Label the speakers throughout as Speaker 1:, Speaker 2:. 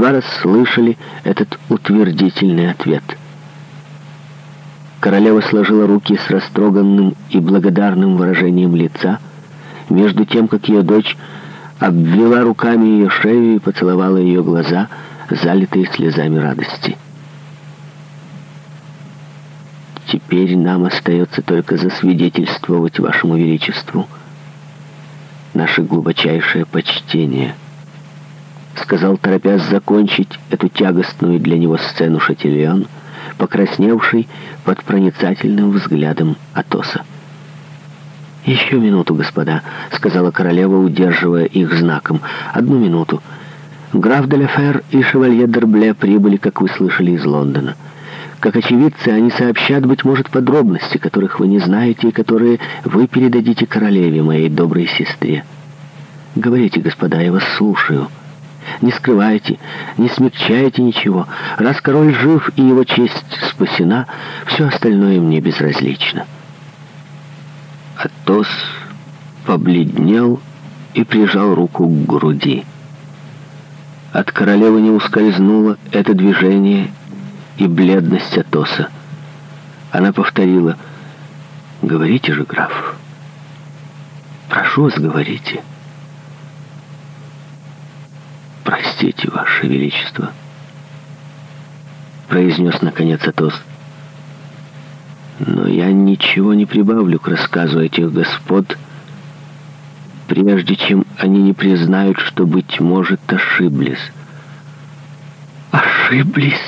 Speaker 1: Два едва расслышали этот утвердительный ответ. Королева сложила руки с растроганным и благодарным выражением лица, между тем, как ее дочь обвела руками ее шею и поцеловала ее глаза, залитые слезами радости. «Теперь нам остается только засвидетельствовать вашему величеству наше глубочайшее почтение» сказал, торопясь закончить эту тягостную для него сцену Шатильон, покрасневший под проницательным взглядом Атоса. «Еще минуту, господа», — сказала королева, удерживая их знаком. «Одну минуту. Граф Деляфер и шевалье Дербле прибыли, как вы слышали, из Лондона. Как очевидцы, они сообщат, быть может, подробности, которых вы не знаете и которые вы передадите королеве, моей доброй сестре. Говорите, господа, я вас слушаю» не скрывайте, не смягчайте ничего. Раз король жив и его честь спасена, все остальное мне безразлично». Атос побледнел и прижал руку к груди. От королевы не ускользнуло это движение и бледность Атоса. Она повторила «Говорите же, граф, прошу вас, говорите». Простите, Ваше Величество. Произнес, наконец, Атос. Но я ничего не прибавлю к рассказу этих господ, прежде чем они не признают, что, быть может, ошиблись. «Ошиблись!»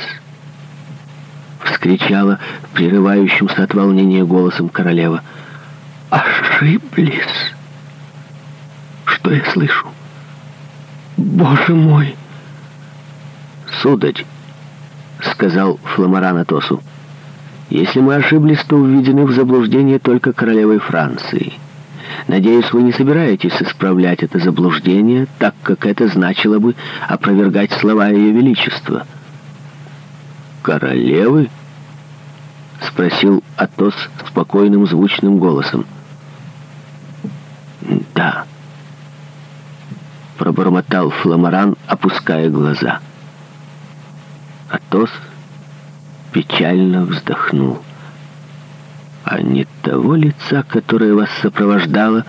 Speaker 1: — вскричала прерывающимся от волнения голосом королева. «Ошиблись!» «Что я слышу?» «Боже мой!» «Сударь», — сказал Фламоран Атосу, — «если мы ошиблись, то введены в заблуждение только королевой Франции. Надеюсь, вы не собираетесь исправлять это заблуждение, так как это значило бы опровергать слова Ее Величества». «Королевы?» — спросил Атос спокойным звучным голосом. «Да», — пробормотал Фламоран, опуская глаза. «Да». Атос печально вздохнул. А не того лица, которое вас сопровождало,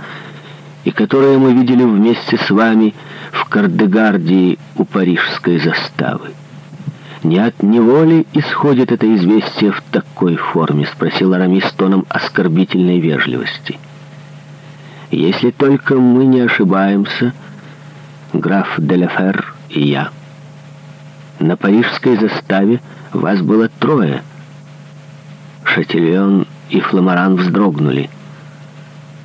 Speaker 1: и которое мы видели вместе с вами в Кардегардии у парижской заставы. «Не от неволи исходит это известие в такой форме?» — спросил Арамис тоном оскорбительной вежливости. «Если только мы не ошибаемся, граф Деляфер и я». На парижской заставе вас было трое. Шатильон и Фламоран вздрогнули.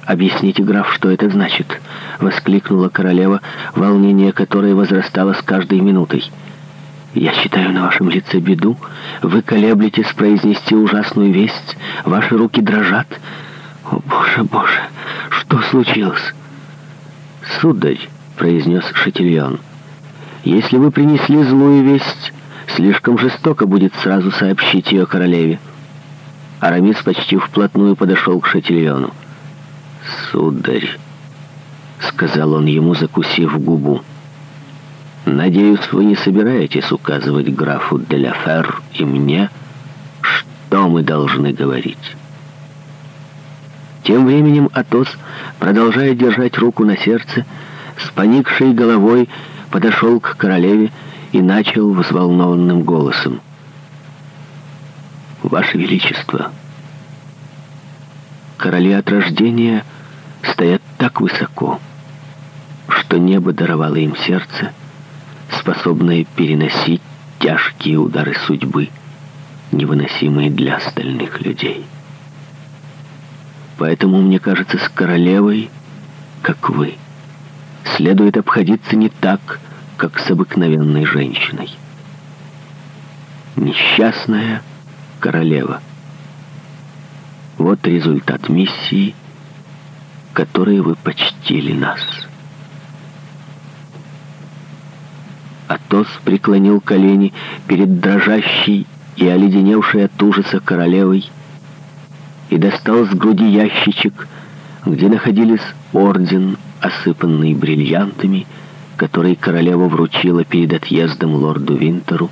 Speaker 1: «Объясните, граф, что это значит?» — воскликнула королева, волнение которой возрастало с каждой минутой. «Я считаю на вашем лице беду. Вы колеблетесь произнести ужасную весть. Ваши руки дрожат. О, боже, боже, что случилось?» «Сударь», — произнес Шатильон, — если вы принесли злую весть, слишком жестоко будет сразу сообщить ее королеве». Арамис почти вплотную подошел к Шатильону. «Сударь», — сказал он ему, закусив губу, — «надеюсь, вы не собираетесь указывать графу Деляфер и мне, что мы должны говорить». Тем временем Атос, продолжая держать руку на сердце, с поникшей головой, — подошел к королеве и начал взволнованным голосом. «Ваше Величество, короли от рождения стоят так высоко, что небо даровало им сердце, способное переносить тяжкие удары судьбы, невыносимые для остальных людей. Поэтому, мне кажется, с королевой, как вы – следует обходиться не так, как с обыкновенной женщиной. Несчастная королева. Вот результат миссии, которой вы почтили нас. Атос преклонил колени перед дрожащей и оледеневшей от ужаса королевой и достал с груди ящичек, где находились орден, осыпанный бриллиантами, который королева вручила перед отъездом лорду Винтеру,